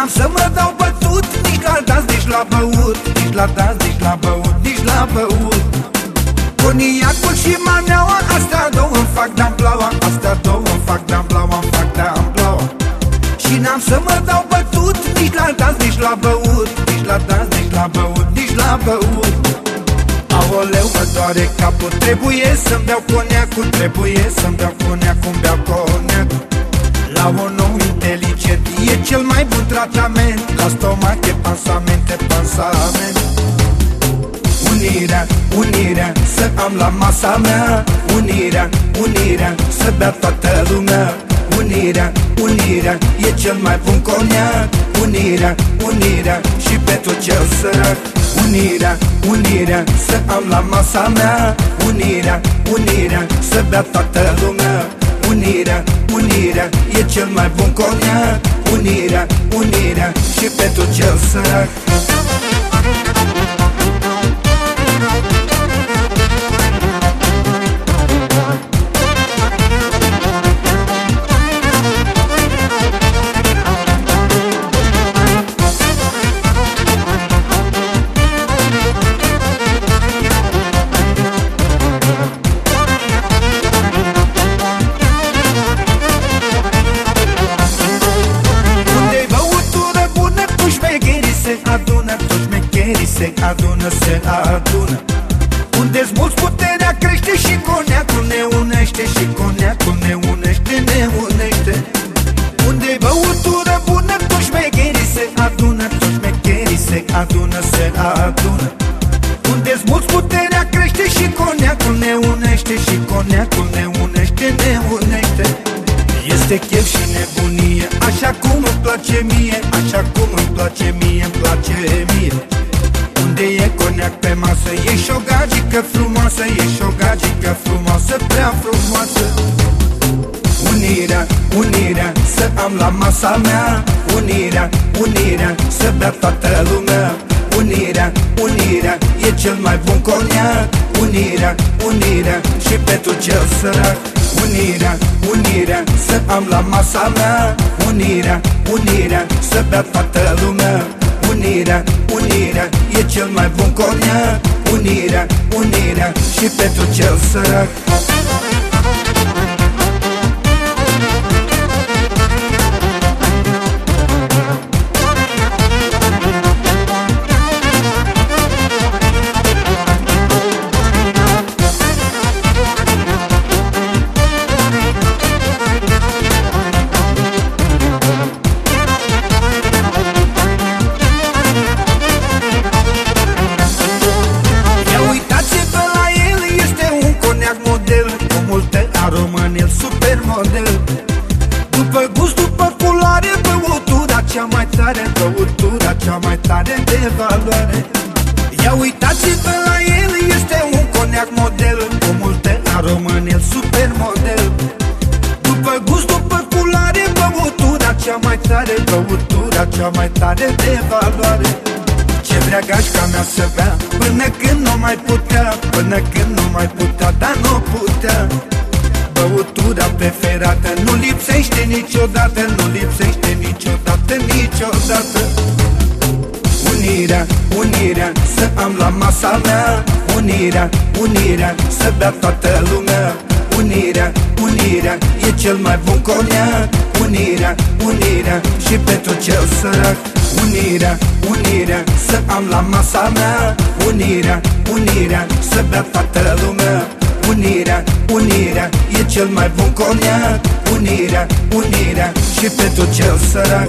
N-am să mă dau bătut Nici la dans, nici la băut Nici la dans, nici la băut, nici la băut Coniacul și maneaua Astea două fac de-am blaua Astea două fac de-am blaua, fac de-am blaua Și n-am să mă dau bătut Nici la dans, nici la băut Nici la dans, nici la băut, nici la băut Aoleu, mă doare capul Trebuie să-mi beau coniacul Trebuie să-mi beau coniacul, beau coniacul La un om inteligent E cel mai bun tratament. La stomac e pansamente, pansament. Unirea, unirea Să am la masa mea. Unirea, unirea Să bea toată lumea. Unirea, unirea E cel mai bun coniac. Unirea, unirea Și pentru cel sărac. Unirea, unirea Să am la masa mea. Unirea, unirea Să bea toată lumea. Unirea, unirea E cel mai bun coniac Unirea, unirea Și pentru cel sărac adună Toți șmecherii se adună, se adună. Unde-ți mulți puterea crește și coniacul ne unește Și coniacul ne unește, ne unește. Unde-i băutură bună Toți șmecherii se adună Toți șmecherii se adună, se adună. Unde-ți mulți puterea crește și coniacul ne unește Și coniacul ne unește, ne unește este chef și nebunie. Așa cum îmi place mie Așa cum îmi place mie, îmi place mie. Unde e coniac pe masă? Ești o gagică frumoasă Ești o gagică frumoasă Prea frumoasă. Unirea, unirea Să am la masa mea. Unirea, unirea Să bea toată lumea. Unirea, unirea E cel mai bun coniac. Unirea, unirea Și pentru cel sărac Unirea, unirea Să am la masa mea. Unirea, unirea Să bea toată lumea. Unirea, unirea E cel mai bun coniac Unirea, unirea Și pentru cel sărac cea mai tare Băutura cea mai tare de valoare. Ia uitați-vă la el Este un coniac model Cu multe aromă în el Supermodel. După gust, după culoare Băutura cea mai tare Băutura cea mai tare de valoare. Ce vrea gașca mea să bea Până când nu mai putea Până când nu mai putea Dar nu putea băutura preferată. Nu lipsește niciodată, nu lipsește niciodată, niciodată. Unirea, unirea, să am la masa mea. Unirea, unirea, să bea toată lumea. Unirea, unirea, e cel mai bun coniac Unirea, unirea, și pentru cel sărac. Unirea, unirea, să am la masa mea. Unirea, unirea, să bea toată lumea Unirea, unirea E cel mai bun coniac. Unirea, unirea Și pentru cel sărac